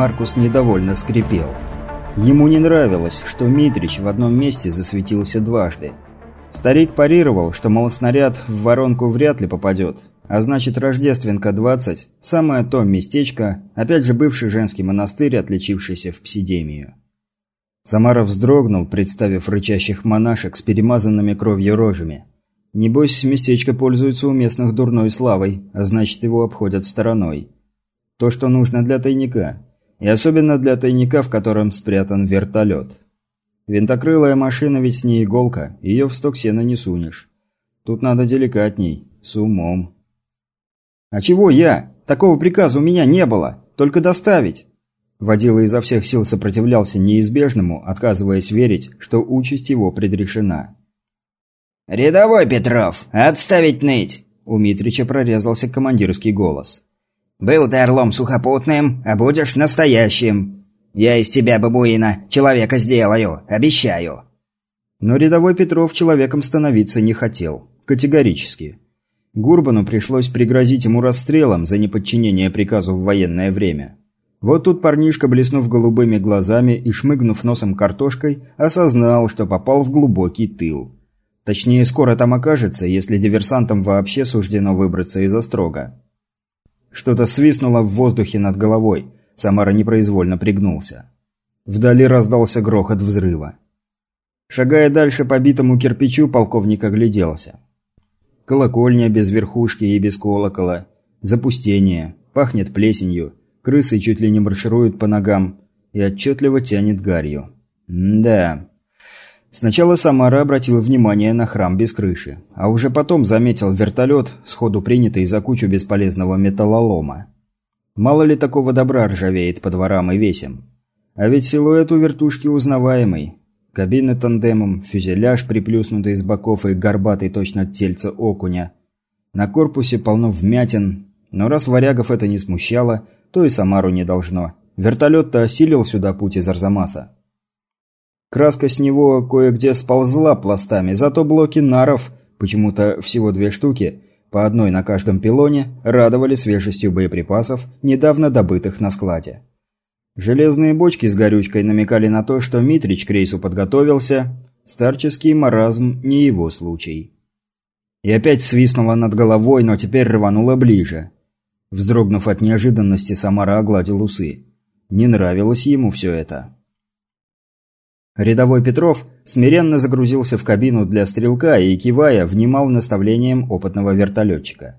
Маркус недовольно скрипел. Ему не нравилось, что Митрич в одном месте засветился дважды. Старик парировал, что, мол, снаряд в воронку вряд ли попадет, а значит, Рождественка-20 – самое то местечко, опять же бывший женский монастырь, отличившийся в псидемию. Самаров вздрогнул, представив рычащих монашек с перемазанными кровью рожами. Небось, местечко пользуется у местных дурной славой, а значит, его обходят стороной. То, что нужно для тайника. И особенно для тайника, в котором спрятан вертолет. Винтокрылая машина ведь не иголка, ее в сток сена не сунешь. Тут надо деликатней, с умом. «А чего я? Такого приказа у меня не было. Только доставить!» Водила изо всех сил сопротивлялся неизбежному, отказываясь верить, что участь его предрешена. «Рядовой Петров, отставить ныть!» У Митрича прорезался командирский голос. «Был ты орлом сухопутным, а будешь настоящим. Я из тебя, бабуина, человека сделаю, обещаю!» Но рядовой Петров человеком становиться не хотел. Категорически. Гурбану пришлось пригрозить ему расстрелом за неподчинение приказу в военное время. Вот тут парнишка, блеснув голубыми глазами и шмыгнув носом картошкой, осознал, что попал в глубокий тыл. Точнее, скоро там окажется, если диверсантам вообще суждено выбраться из острога. Что-то свистнуло в воздухе над головой. Самара непроизвольно пригнулся. Вдали раздался грохот взрыва. Шагая дальше по битому кирпичу, полковник огляделся. Колокольня без верхушки и без колокола. Запустение. Пахнет плесенью. Крысы чуть ли не маршируют по ногам. И отчетливо тянет гарью. М да. Сначала Самара обратила внимание на храм без крыши, а уже потом заметил вертолет, сходу принятый за кучу бесполезного металлолома. Мало ли такого добра ржавеет по дворам и весям. А ведь силуэт у вертушки узнаваемый. Кабины тандемом, фюзеляж, приплюснутый с боков и горбатый точно тельца окуня. На корпусе полно вмятин, но раз варягов это не смущало, то и Самару не должно. Вертолет-то осилил сюда путь из Арзамаса. Краска с него кое-где сползла пластами, зато блоки наров, почему-то всего две штуки, по одной на каждом пилоне, радовали свежестью боеприпасов, недавно добытых на складе. Железные бочки с горючкой намекали на то, что Митрич к рейсу подготовился, старческий маразм не его случай. И опять свистнула над головой, но теперь рванула ближе. Вздрогнув от неожиданности, Самара огладил усы. Не нравилось ему все это. Рядовой Петров смиренно загрузился в кабину для стрелка и, кивая, внимал наставлениям опытного вертолетчика.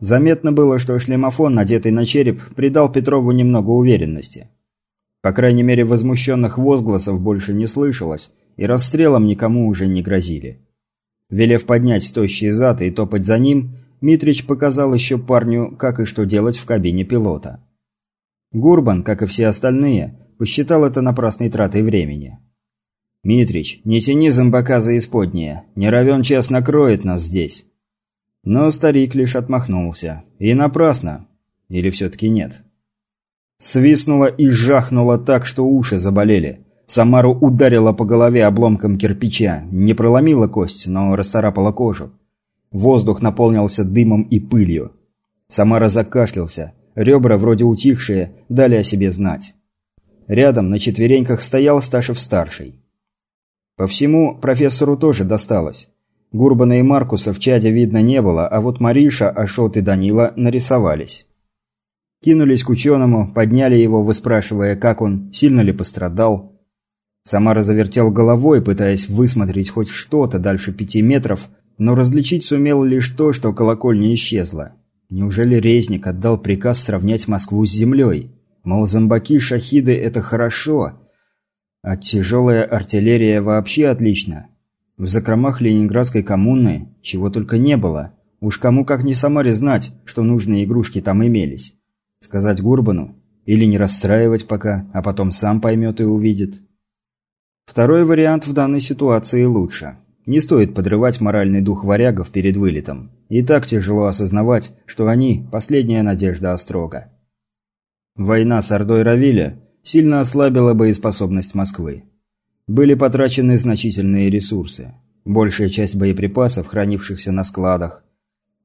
Заметно было, что шлемофон, надетый на череп, придал Петрову немного уверенности. По крайней мере, возмущенных возгласов больше не слышалось, и расстрелом никому уже не грозили. Велев поднять тощий зад и топать за ним, Митрич показал еще парню, как и что делать в кабине пилота. Гурбан, как и все остальные, посчитал это напрасной тратой времени. «Митрич, не тяни зомбака за исподнее, не равен час накроет нас здесь». Но старик лишь отмахнулся. И напрасно. Или все-таки нет? Свистнуло и жахнуло так, что уши заболели. Самару ударило по голове обломком кирпича. Не проломила кость, но расцарапала кожу. Воздух наполнился дымом и пылью. Самара закашлялся. Ребра, вроде утихшие, дали о себе знать. Рядом на четвереньках стоял Сташев-старший. По всему профессору тоже досталось. Гурбана и Маркуса в чаде видно не было, а вот Мариша, Ашот и Данила нарисовались. Кинулись к ученому, подняли его, выспрашивая, как он, сильно ли пострадал. Самара завертел головой, пытаясь высмотреть хоть что-то дальше пяти метров, но различить сумел лишь то, что колокольня исчезла. Неужели Резник отдал приказ сравнять Москву с землей? Мол, зомбаки-шахиды – это хорошо, а тяжелая артиллерия вообще отлично. В закромах Ленинградской коммуны чего только не было. Уж кому как не Самаре знать, что нужные игрушки там имелись. Сказать Гурбану? Или не расстраивать пока, а потом сам поймет и увидит? Второй вариант в данной ситуации лучше. Не стоит подрывать моральный дух варягов перед вылетом. И так тяжело осознавать, что они – последняя надежда Острога. Война с Ордой Равиля сильно ослабила боеспособность Москвы были потрачены значительные ресурсы. Большая часть боеприпасов, хранившихся на складах.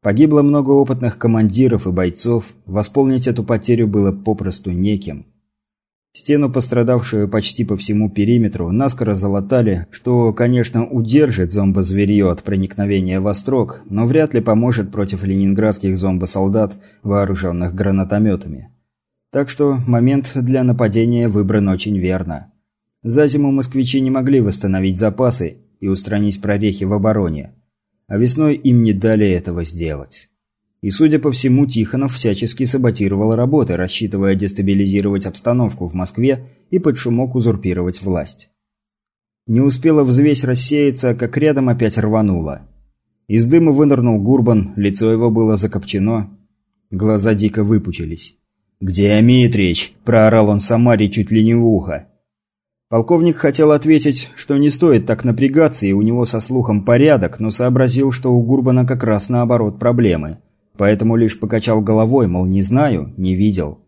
Погибло много опытных командиров и бойцов, восполнить эту потерю было попросту неким. Стену, пострадавшую почти по всему периметру, наскоро залатали, что, конечно, удержит зомбозверье от проникновения в острог, но вряд ли поможет против ленинградских зомбосолдат, вооруженных гранатометами. Так что момент для нападения выбран очень верно. За зиму москвичи не могли восстановить запасы и устранить прорехи в обороне, а весной им не дали этого сделать. И, судя по всему, Тихонов всячески саботировал работы, рассчитывая дестабилизировать обстановку в Москве и под шумок узурпировать власть. Не успела взвесь рассеяться, как рядом опять рвануло. Из дыма вынырнул Гурбан, лицо его было закопчено, глаза дико выпучились. «Где Митрич?» – проорал он Самаре чуть ли не в ухо. Полковник хотел ответить, что не стоит так напрягаться, и у него со слухом порядок, но сообразил, что у Гурбана как раз наоборот проблемы – поэтому лишь покачал головой, мол, не знаю, не видел.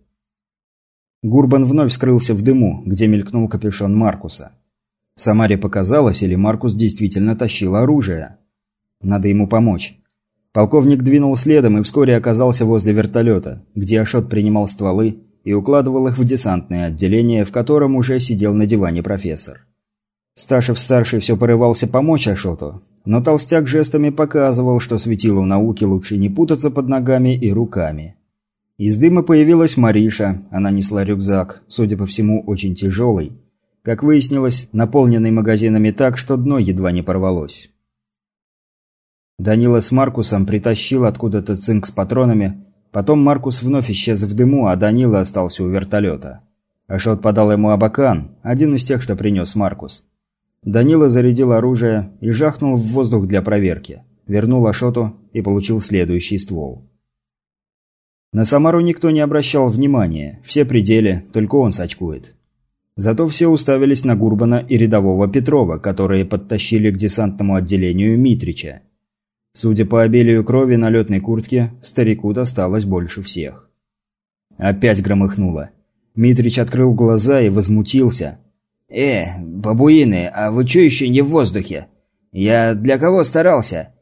Гурбан вновь скрылся в дыму, где мелькнул капюшон Маркуса. Самаре показалось, или Маркус действительно тащил оружие. Надо ему помочь. Полковник двинул следом и вскоре оказался возле вертолета, где Ашот принимал стволы и укладывал их в десантное отделение, в котором уже сидел на диване профессор. Сташев-старший все порывался помочь Ашоту, но толстяк жестами показывал, что светилу науки лучше не путаться под ногами и руками. Из дыма появилась Мариша, она несла рюкзак, судя по всему, очень тяжелый. Как выяснилось, наполненный магазинами так, что дно едва не порвалось. Данила с Маркусом притащил откуда-то цинк с патронами, потом Маркус вновь исчез в дыму, а Данила остался у вертолета. Ашот подал ему абакан, один из тех, что принес Маркус. Данила зарядил оружие и жахнул в воздух для проверки. Вернул Ашоту и получил следующий ствол. На Самару никто не обращал внимания, все пределы, только он сачкует. Зато все уставились на Гурбана и рядового Петрова, которые подтащили к десантному отделению Митрича. Судя по обилию крови на летной куртке, старику досталось больше всех. Опять громыхнуло. Митрич открыл глаза и возмутился – «Э, бабуины, а вы чё еще не в воздухе? Я для кого старался?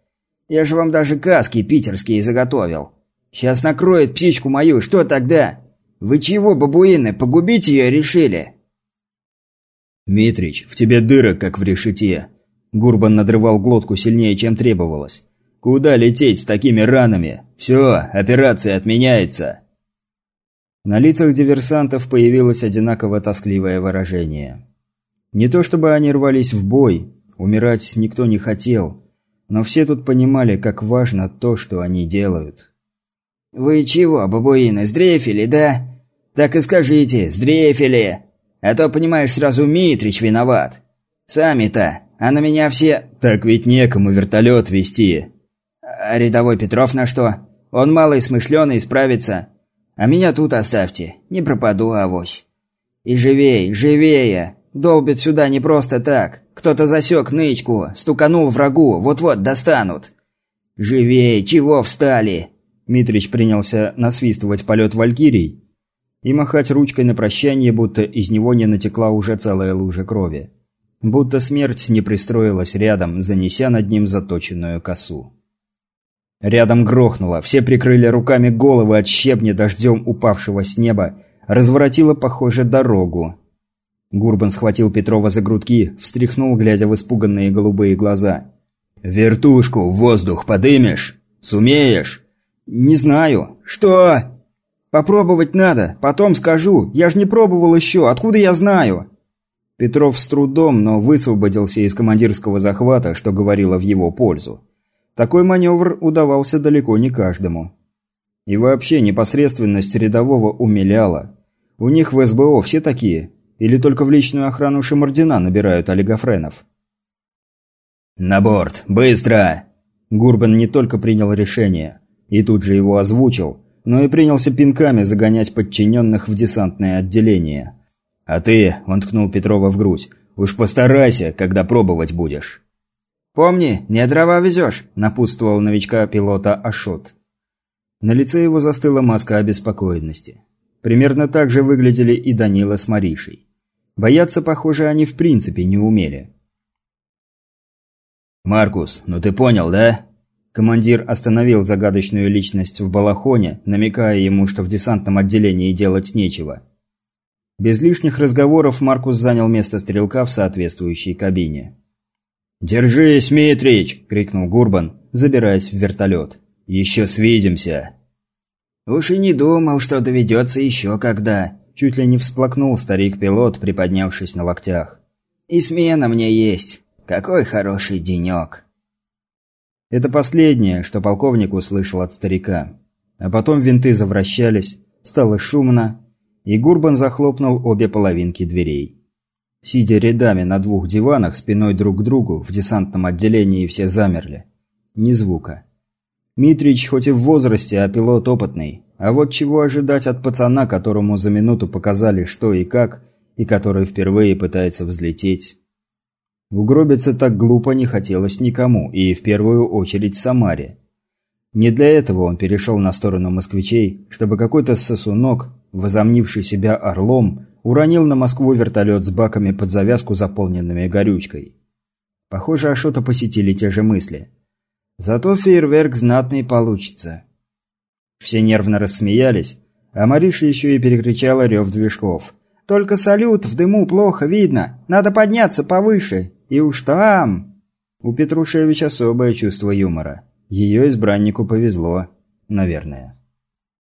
Я же вам даже каски питерские заготовил. Сейчас накроет птичку мою, что тогда? Вы чего, бабуины, погубить ее решили?» «Митрич, в тебе дыра, как в решете». Гурбан надрывал глотку сильнее, чем требовалось. «Куда лететь с такими ранами? Все, операция отменяется». На лицах диверсантов появилось одинаково тоскливое выражение. Не то чтобы они рвались в бой, умирать никто не хотел, но все тут понимали, как важно то, что они делают. «Вы чего, бабуины, сдрефили, да? Так и скажите, сдрефили! А то, понимаешь, сразу Митрич виноват. Сами-то, а на меня все...» «Так ведь некому вертолет вести». «А рядовой Петров на что? Он малый смышленый, справится. А меня тут оставьте, не пропаду, авось. И живей, живее, Долбит сюда не просто так. Кто-то засек нычку, стуканул врагу, вот-вот достанут. Живей, чего встали? Митрич принялся насвистывать полет валькирий и махать ручкой на прощание, будто из него не натекла уже целая лужа крови. Будто смерть не пристроилась рядом, занеся над ним заточенную косу. Рядом грохнуло, все прикрыли руками головы от щебня дождем упавшего с неба, разворотило, похоже, дорогу. Гурбан схватил Петрова за грудки, встряхнул, глядя в испуганные голубые глаза. «Вертушку в воздух подымешь? Сумеешь?» «Не знаю». «Что?» «Попробовать надо, потом скажу. Я ж не пробовал еще, откуда я знаю?» Петров с трудом, но высвободился из командирского захвата, что говорило в его пользу. Такой маневр удавался далеко не каждому. И вообще непосредственность рядового умиляла. У них в СБО все такие, или только в личную охрану Шамардина набирают олигофренов? «На борт! Быстро!» Гурбан не только принял решение, и тут же его озвучил, но и принялся пинками загонять подчиненных в десантное отделение. «А ты», — он ткнул Петрова в грудь, — «уж постарайся, когда пробовать будешь». «Помни, не дрова везешь», — напутствовал новичка пилота Ашот. На лице его застыла маска обеспокоенности. Примерно так же выглядели и Данила с Маришей. Бояться, похоже, они в принципе не умели. «Маркус, ну ты понял, да?» Командир остановил загадочную личность в балахоне, намекая ему, что в десантном отделении делать нечего. Без лишних разговоров Маркус занял место стрелка в соответствующей кабине. «Держись, Митрич!» – крикнул Гурбан, забираясь в вертолет. «Еще свидимся!» «Уж и не думал, что доведется еще когда!» – чуть ли не всплакнул старик-пилот, приподнявшись на локтях. «И смена мне есть! Какой хороший денек!» Это последнее, что полковник услышал от старика. А потом винты завращались, стало шумно, и Гурбан захлопнул обе половинки дверей. Сидя рядами на двух диванах спиной друг к другу, в десантном отделении все замерли. Ни звука. Митрич хоть и в возрасте, а пилот опытный. А вот чего ожидать от пацана, которому за минуту показали что и как, и который впервые пытается взлететь. Угробиться так глупо не хотелось никому, и в первую очередь Самаре. Не для этого он перешел на сторону москвичей, чтобы какой-то сосунок, возомнивший себя орлом, уронил на Москву вертолет с баками под завязку, заполненными горючкой. Похоже, Ашота посетили те же мысли. Зато фейерверк знатный получится. Все нервно рассмеялись, а Мариша еще и перекричала рев движков. «Только салют, в дыму плохо видно, надо подняться повыше, и уж там...» У Петрушевич особое чувство юмора. Ее избраннику повезло, наверное.